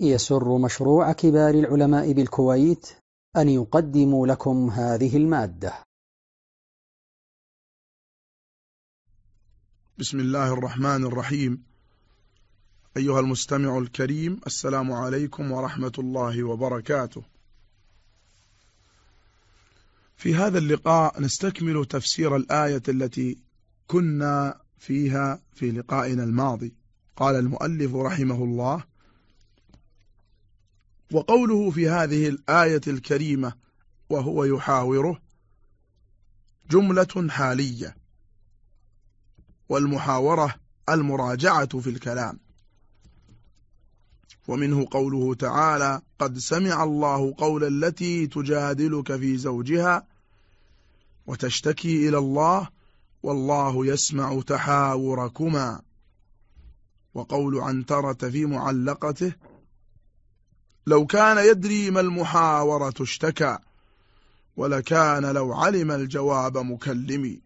يسر مشروع كبار العلماء بالكويت أن يقدم لكم هذه المادة. بسم الله الرحمن الرحيم. أيها المستمع الكريم السلام عليكم ورحمة الله وبركاته. في هذا اللقاء نستكمل تفسير الآية التي كنا فيها في لقائنا الماضي. قال المؤلف رحمه الله وقوله في هذه الآية الكريمة وهو يحاوره جملة حالية والمحاورة المراجعة في الكلام. ومنه قوله تعالى قد سمع الله قول التي تجادلك في زوجها وتشتكي إلى الله والله يسمع تحاوركما وقول عنترة في معلقته لو كان يدري ما المحاورة اشتكى ولكان لو علم الجواب مكلمي.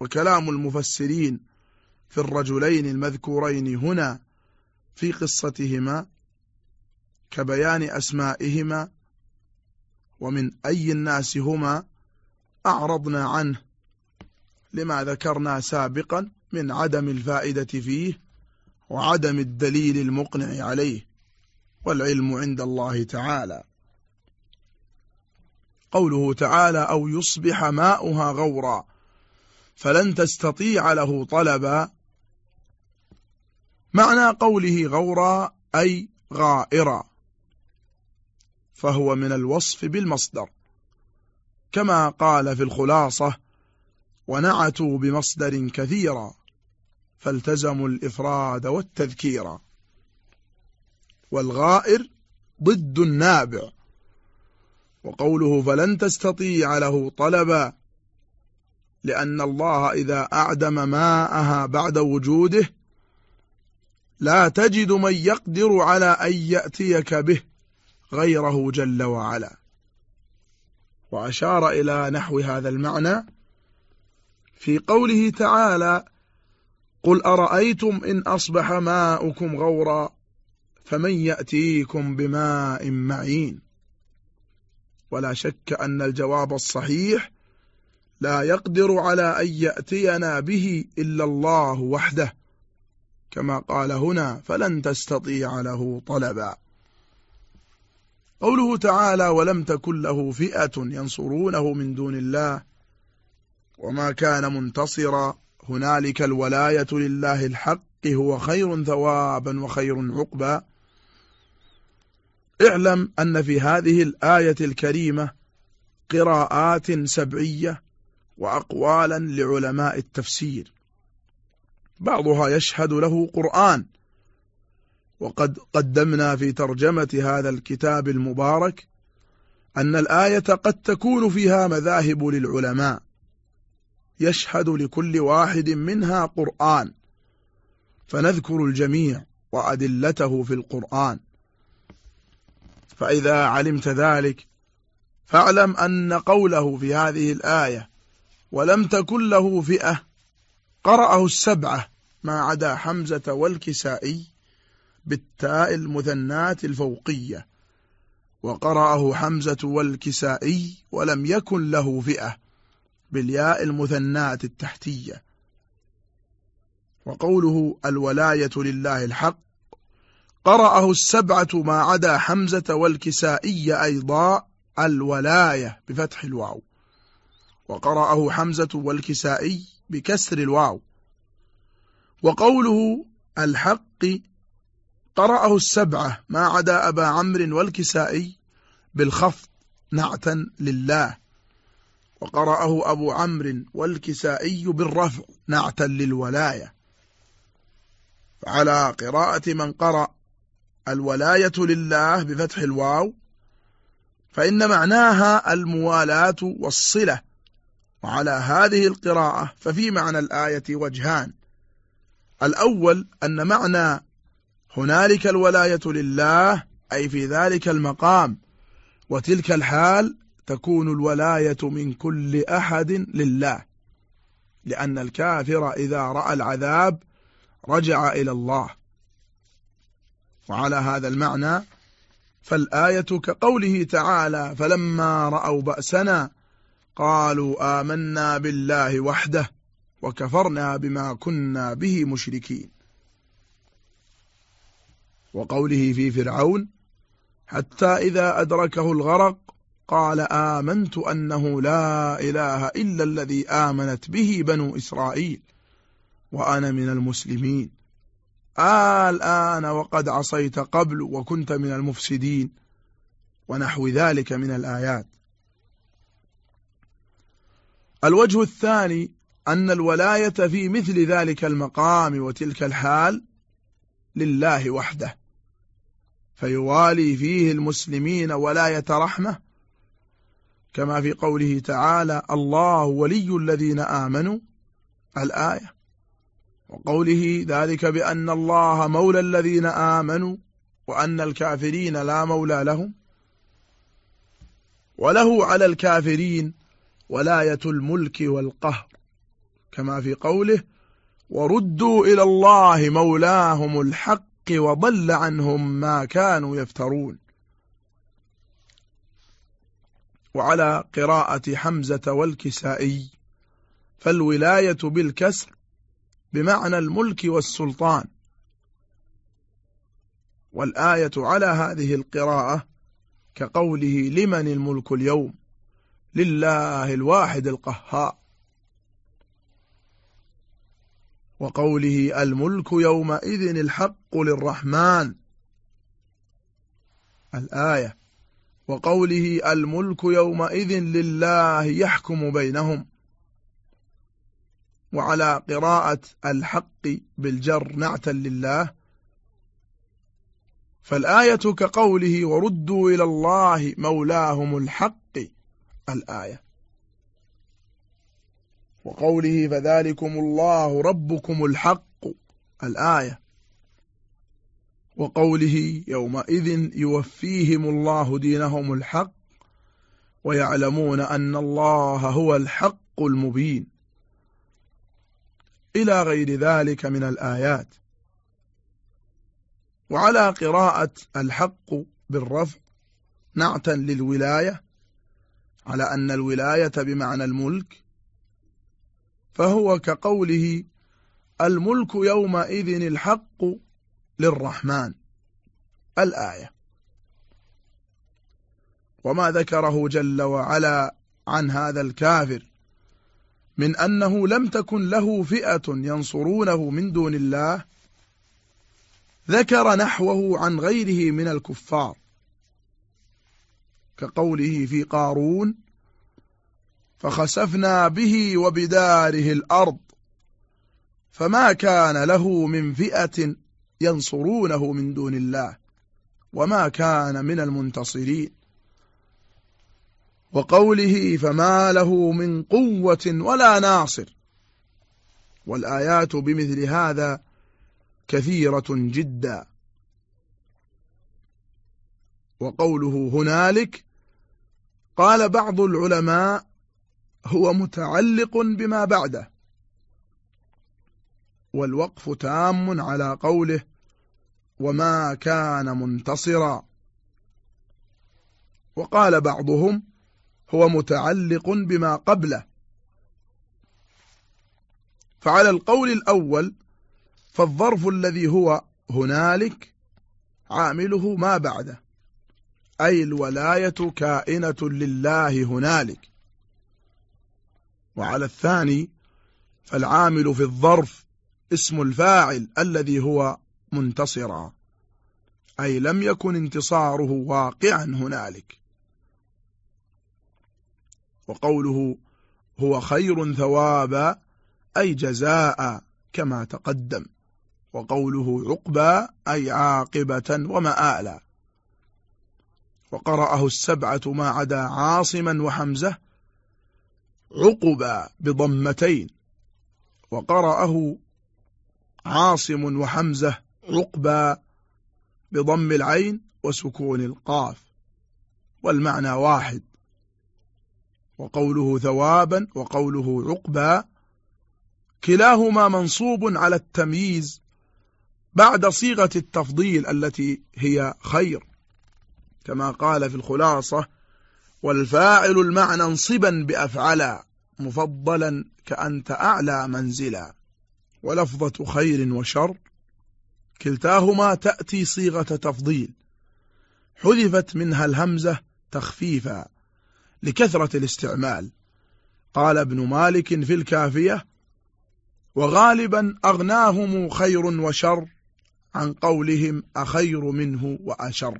وكلام المفسرين في الرجلين المذكورين هنا في قصتهما كبيان أسمائهما ومن أي الناس هما أعرضنا عنه لما ذكرنا سابقا من عدم الفائدة فيه وعدم الدليل المقنع عليه والعلم عند الله تعالى. قوله تعالى أو يصبح ماؤها غورا فلن تستطيع له طلبا. معنى قوله غورا أي غائرا فهو من الوصف بالمصدر. كما قال في الخلاصة ونعتوا بمصدر كثيرا. فالتزموا الإفراد والتذكير. والغائر ضد النابع. وقوله فلن تستطيع له طلبا لأن الله إذا أعدم ماءها بعد وجوده لا تجد من يقدر على أن يأتيك به غيره جل وعلا. وأشار إلى نحو هذا المعنى في قوله تعالى قل أرأيتم إن أصبح ماؤكم غورا فمن يأتيكم بماء معين. ولا شك أن الجواب الصحيح لا يقدر على أن يأتينا به إلا الله وحده كما قال هنا فلن تستطيع له طلبا. قوله تعالى ولم تكن له فئة ينصرونه من دون الله وما كان منتصرا هنالك الولاية لله الحق هو خير ثوابا وخير عقبا. اعلم أن في هذه الآية الكريمة قراءات سبعية وأقوالا لعلماء التفسير. بعضها يشهد له قرآن. وقد قدمنا في ترجمة هذا الكتاب المبارك أن الآية قد تكون فيها مذاهب للعلماء. يشهد لكل واحد منها قرآن فنذكر الجميع وأدلته في القرآن. فإذا علمت ذلك فاعلم أن قوله في هذه الآية ولم تكن له فئة قرأه السبعة ما عدا حمزة والكسائي بالتاء المثنات الفوقية وقرأه حمزة والكسائي ولم يكن له فئة. بالياء المثنات التحتية. وقوله الولاية لله الحق قرأه السبعة ما عدا حمزة والكسائي أيضا الولاية بفتح الواو. وقرأه حمزة والكسائي بكسر الواو. وقوله الحق قرأه السبعة ما عدا أبا عمرو والكسائي بالخفض نعتا لله. وقرأه أبو عمرو والكسائي بالرفع نعتا للولاية. على قراءة من قرأ الولاية لله بفتح الواو فإن معناها الموالاة والصلة. وعلى هذه القراءة ففي معنى الآية وجهان. الأول أن معنى هنالك الولاية لله أي في ذلك المقام وتلك الحال تكون الولاية من كل أحد لله لأن الكافر إذا رأى العذاب رجع إلى الله. وعلى هذا المعنى فالآية كقوله تعالى فلما رأوا بأسنا قالوا آمنا بالله وحده وكفرنا بما كنا به مشركين. وقوله في فرعون حتى إذا أدركه الغرق قال آمنت أنه لا إله إلا الذي آمنت به بنو إسرائيل وأنا من المسلمين. الآن وقد عصيت قبل وكنت من المفسدين ونحو ذلك من الآيات. الوجه الثاني أن الولاية في مثل ذلك المقام وتلك الحال لله وحده فيوالي فيه المسلمين ولاية رحمة كما في قوله تعالى الله ولي الذين آمنوا الآية. وقوله ذلك بأن الله مولى الذين آمنوا وأن الكافرين لا مولى لهم. وله على الكافرين ولاية الملك والقهر كما في قوله وردوا إلى الله مولاهم الحق وضل عنهم ما كانوا يفترون. وعلى قراءة حمزة والكسائي. فالولاية بالكسر بمعنى الملك والسلطان. والآية على هذه القراءة كقوله لمن الملك اليوم؟ لله الواحد القهار. وقوله الملك يومئذ الحق للرحمن. الآية وقوله الملك يومئذ لله يحكم بينهم وعلى قراءة الحق بالجر نعتا لله فالآية كقوله وردوا إلى الله مولاهم الحق الآية. وقوله فذلكم الله ربكم الحق الآية. وقوله يومئذ يوفيهم الله دينهم الحق ويعلمون أن الله هو الحق المبين. إلى غير ذلك من الآيات. وعلى قراءة الحق بالرفع نعتا للولاية على أن الولاية بمعنى الملك فهو كقوله الملك يومئذ الحق للرحمن. الآية. وما ذكره جل وعلا عن هذا الكافر. من أنه لم تكن له فئة ينصرونه من دون الله ذكر نحوه عن غيره من الكفار. كقوله في قارون فخسفنا به وبداره الأرض فما كان له من فئة ينصرونه من دون الله وما كان من المنتصرين. وقوله فما له من قوة ولا ناصر. والآيات بمثل هذا كثيرة جدا. وقوله هنالك قال بعض العلماء هو متعلق بما بعده. والوقف تام على قوله وما كان منتصرا. وقال بعضهم هو متعلق بما قبله. فعلى القول الأول فالظرف الذي هو هنالك عامله ما بعده أي الولاية كائنة لله هنالك. وعلى الثاني فالعامل في الظرف اسم الفاعل الذي هو منتصرا. أي لم يكن انتصاره واقعا هنالك. وقوله هو خير ثوابا أي جزاء كما تقدم. وقوله عقبى أي عاقبة ومآلا وقرأه السبعة ما عدا عاصما وحمزة عقبى بضمتين. وقرأه عاصم وحمزة عقبى بضم العين وسكون القاف والمعنى واحد. وقوله ثوابا وقوله عقبى كلاهما منصوب على التمييز بعد صيغة التفضيل التي هي خير. كما قال في الخلاصة والفاعل المعنى انصبا بأفعلا مفضلا كأنت أعلى منزلا ولفظة خير وشر. كلتاهما تأتي صيغة تفضيل. حذفت منها الهمزة تخفيفا لكثرة الاستعمال. قال ابن مالك في الكافية وغالبا أغناهم خير وشر عن قولهم أخير منه وأشر.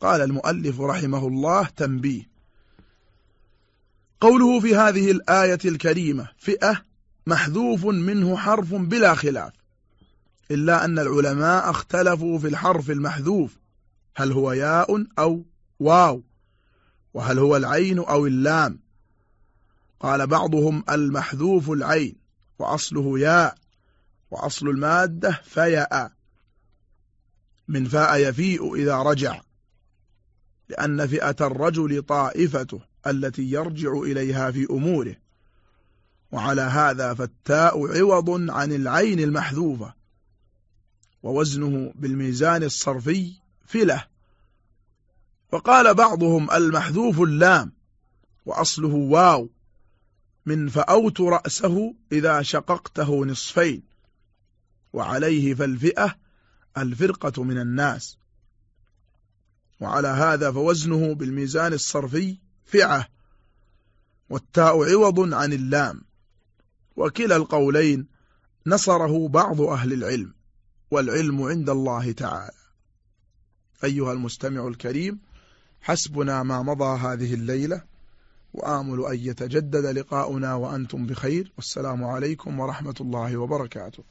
قال المؤلف رحمه الله تنبيه. قوله في هذه الآية الكريمة فئة محذوف منه حرف بلا خلاف. إلا أن العلماء اختلفوا في الحرف المحذوف. هل هو ياء أو واو؟ وهل هو العين أو اللام؟ قال بعضهم المحذوف العين وأصله ياء وأصل المادة فياء. من فاء يفيء إذا رجع لأن فئة الرجل طائفته التي يرجع إليها في أموره. وعلى هذا فالتاء عوض عن العين المحذوفة. ووزنه بالميزان الصرفي فله وقال بعضهم المحذوف اللام وأصله واو من فأوت رأسه إذا شققته نصفين وعليه فالفئة الفرقة من الناس. وعلى هذا فوزنه بالميزان الصرفي فعة والتاء عوض عن اللام. وكلا القولين نصره بعض أهل العلم. والعلم عند الله تعالى. أيها المستمع الكريم حسبنا ما مضى هذه الليلة وآمل أن يتجدد لقاؤنا وأنتم بخير والسلام عليكم ورحمة الله وبركاته.